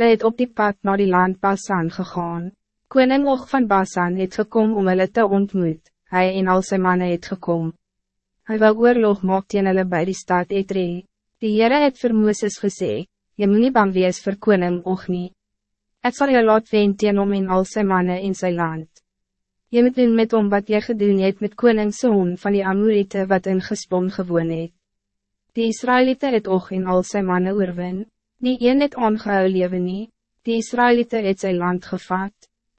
Hulle het op die pad naar die land Basan gegaan. Koning Og van Basan het gekom om hulle te ontmoet, hy en al sy manne het gekom. Hy wil oorlog maak teen hulle by die stad Etre. Die Heere het vir Mooses gesê, Je moet niet bang wees vir koning Och nie. Ek sal jou laat wen teen om en al sy manne in sy land. Je moet doen met om wat jy gedoen het met koning Sohn van die Amorite wat in gespon gewoon het. Die Israëlieten het Och en al sy manne oorwin. Nie een het aangehou lewe nie, die Israëlieten het sy land gevat.